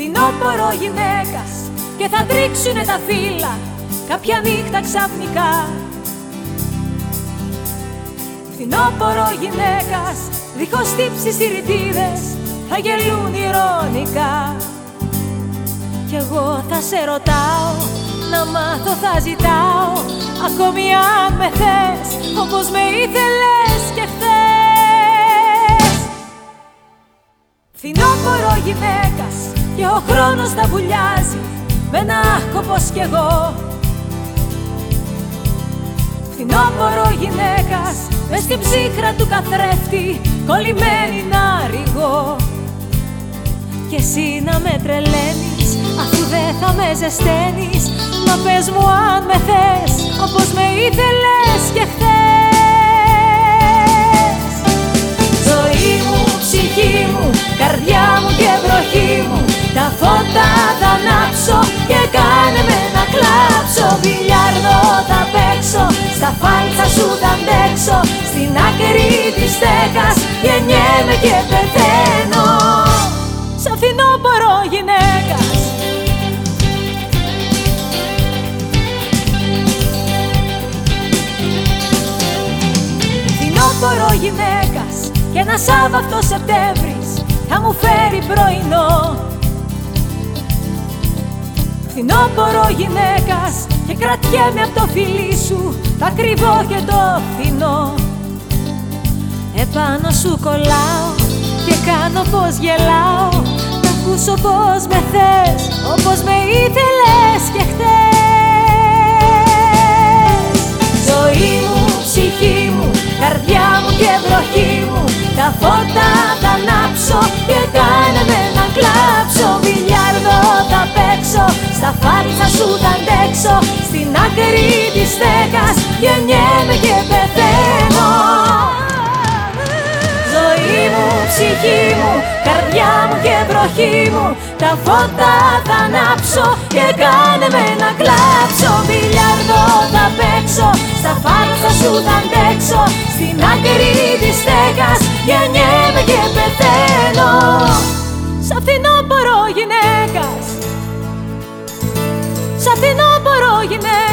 Φθινόπορο γυναίκας και θα τρίξουνε τα φύλλα κάποια νύχτα ξαφνικά. Φθινόπορο γυναίκας δίχως τύψεις οι ρητίδες θα γελούν ηρωνικά. Κι εγώ θα σε ρωτάω να μάθω θα ζητάω Ακόμη αν με θες όπως με ήθελες και χθες. Φθινόπορο γυναίκας και ο χρόνος τα βουλιάζει με ένα άχκο πως κι εγώ. Φθινόπορο γυναίκας μες στην ψύχρα του καθρέφτη κολλημένη να ρηγώ και εσύ να με τρελαίνεις αφού δεν θα με ζεσταίνεις. Μα πες μου αν με θες όπως με ήθελες και ανάψω και κάνε με να κλάψω. Βιλιάρδο θα παίξω, στα φάλτσα σου θα αντέξω. Στην άκρη της στέκας γεννιέμαι και πεθαίνω. Σαν φθινόπορο γυναίκας. Φθινόπορο γυναίκας. Και ένα Σάββατο Σεπτέμβρης θα μου φέρει πρωινό Φθινόπορο γυναίκας και κρατιέμαι από το φιλί σου τα κρυβώ και το φθηνό. Επάνω σου κολλάω και κάνω πως γελάω Να ακούσω πως με θες όπως με ήθελες δάκρυ τη στέκας γεννιέμαι και πεθαίνω Ζωή μου, ψυχή μου, καρδιά μου και βροχή μου τα φώτα θα ανάψω και κάνε με να κλάψω Μπιλιάρδο θα παίξω, στα φάρσα σου θα αντέξω στην άκρη της στέκα. γεννιέμαι και πεθαίνω Σ' αυτήν γυναίκας. Σ' αυτήν γυναίκας